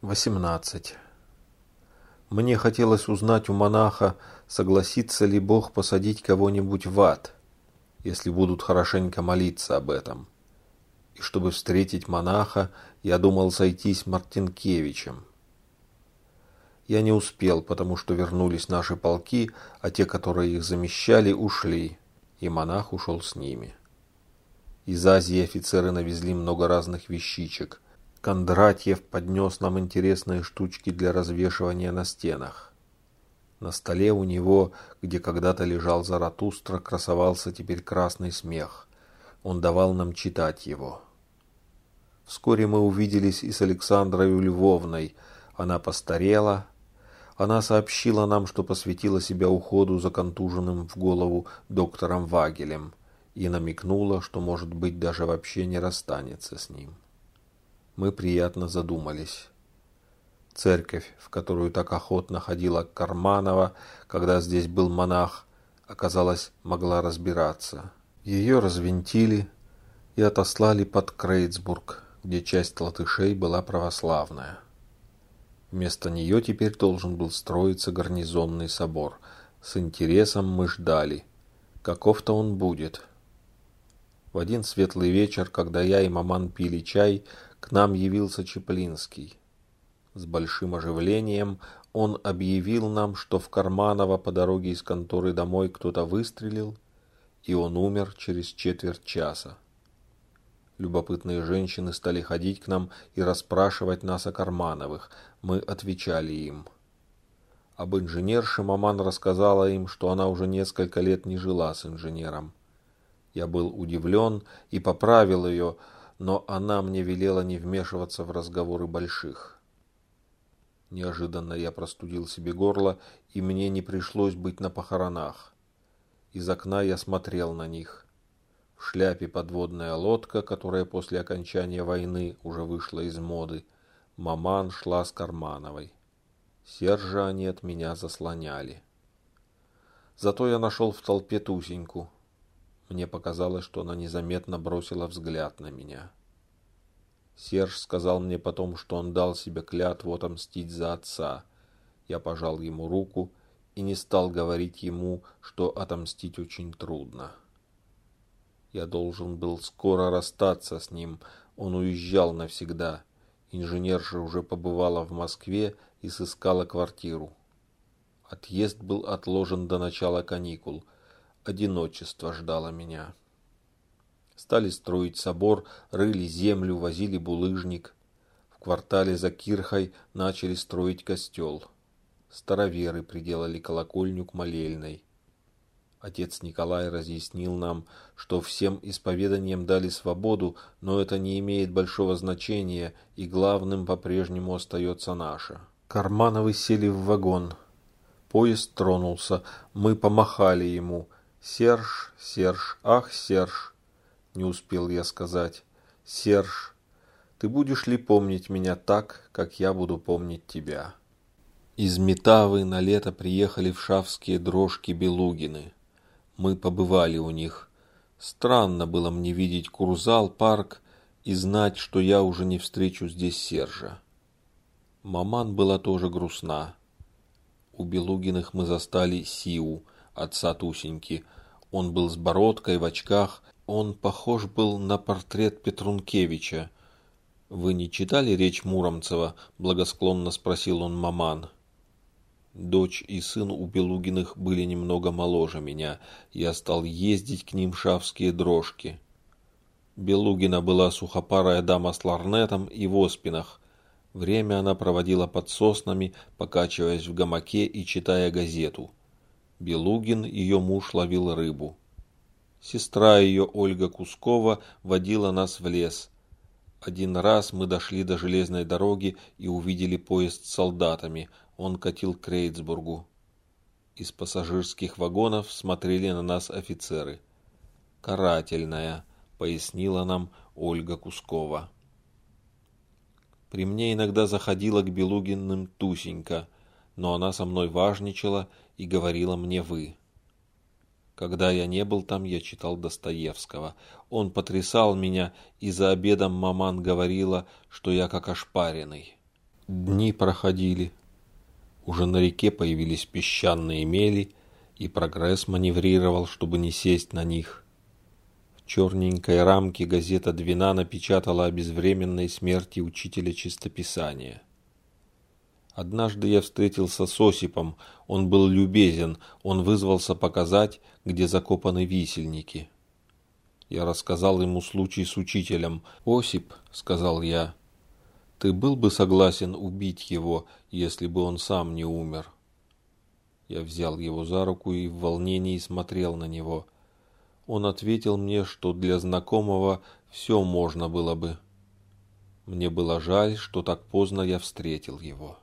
18. Мне хотелось узнать у монаха, согласится ли Бог посадить кого-нибудь в ад, если будут хорошенько молиться об этом. И чтобы встретить монаха, я думал сойтись Мартинкевичем. Я не успел, потому что вернулись наши полки, а те, которые их замещали, ушли, и монах ушел с ними. Из Азии офицеры навезли много разных вещичек – Кондратьев поднес нам интересные штучки для развешивания на стенах. На столе у него, где когда-то лежал Заратустра, красовался теперь красный смех. Он давал нам читать его. Вскоре мы увиделись и с Александрой Львовной. Она постарела. Она сообщила нам, что посвятила себя уходу за контуженным в голову доктором Вагелем и намекнула, что, может быть, даже вообще не расстанется с ним мы приятно задумались. Церковь, в которую так охотно ходила Карманова, когда здесь был монах, оказалось, могла разбираться. Ее развинтили и отослали под Крейцбург, где часть латышей была православная. Вместо нее теперь должен был строиться гарнизонный собор. С интересом мы ждали. Каков-то он будет. В один светлый вечер, когда я и маман пили чай, к нам явился Чеплинский. С большим оживлением он объявил нам, что в Карманово по дороге из конторы домой кто-то выстрелил, и он умер через четверть часа. Любопытные женщины стали ходить к нам и расспрашивать нас о Кармановых. Мы отвечали им. Об инженерше маман рассказала им, что она уже несколько лет не жила с инженером. Я был удивлен и поправил ее, но она мне велела не вмешиваться в разговоры больших. Неожиданно я простудил себе горло, и мне не пришлось быть на похоронах. Из окна я смотрел на них. В шляпе подводная лодка, которая после окончания войны уже вышла из моды. Маман шла с Кармановой. Сержа они от меня заслоняли. Зато я нашел в толпе Тусеньку. Мне показалось, что она незаметно бросила взгляд на меня. Серж сказал мне потом, что он дал себе клятву отомстить за отца. Я пожал ему руку и не стал говорить ему, что отомстить очень трудно. Я должен был скоро расстаться с ним, он уезжал навсегда. Инженерша уже побывала в Москве и сыскала квартиру. Отъезд был отложен до начала каникул – одиночество ждало меня. Стали строить собор, рыли землю, возили булыжник. В квартале за Кирхой начали строить костел. Староверы приделали колокольню к молельной. Отец Николай разъяснил нам, что всем исповеданиям дали свободу, но это не имеет большого значения, и главным по-прежнему остается наше. Кармановы сели в вагон. Поезд тронулся, мы помахали ему – Серж, Серж, ах, Серж, не успел я сказать. Серж, ты будешь ли помнить меня так, как я буду помнить тебя? Из Метавы на лето приехали в шавские дрожки Белугины. Мы побывали у них. Странно было мне видеть Курзал, парк и знать, что я уже не встречу здесь Сержа. Маман была тоже грустна. У Белугиных мы застали Сиу – отца Тусеньки. Он был с бородкой в очках, он похож был на портрет Петрункевича. «Вы не читали речь Муромцева?» – благосклонно спросил он маман. Дочь и сын у Белугиных были немного моложе меня. Я стал ездить к ним шавские дрожки. Белугина была сухопарая дама с ларнетом и в оспинах. Время она проводила под соснами, покачиваясь в гамаке и читая газету. Белугин, ее муж, ловил рыбу. Сестра ее, Ольга Кускова, водила нас в лес. Один раз мы дошли до железной дороги и увидели поезд с солдатами. Он катил к Рейдсбургу. Из пассажирских вагонов смотрели на нас офицеры. «Карательная», — пояснила нам Ольга Кускова. При мне иногда заходила к Белугиным Тусенька, но она со мной важничала и говорила мне «вы». Когда я не был там, я читал Достоевского. Он потрясал меня, и за обедом маман говорила, что я как ошпаренный. Дни проходили. Уже на реке появились песчаные мели, и прогресс маневрировал, чтобы не сесть на них. В черненькой рамке газета «Двина» напечатала о безвременной смерти учителя чистописания. Однажды я встретился с Осипом, он был любезен, он вызвался показать, где закопаны висельники. Я рассказал ему случай с учителем. «Осип», — сказал я, — «ты был бы согласен убить его, если бы он сам не умер?» Я взял его за руку и в волнении смотрел на него. Он ответил мне, что для знакомого все можно было бы. Мне было жаль, что так поздно я встретил его.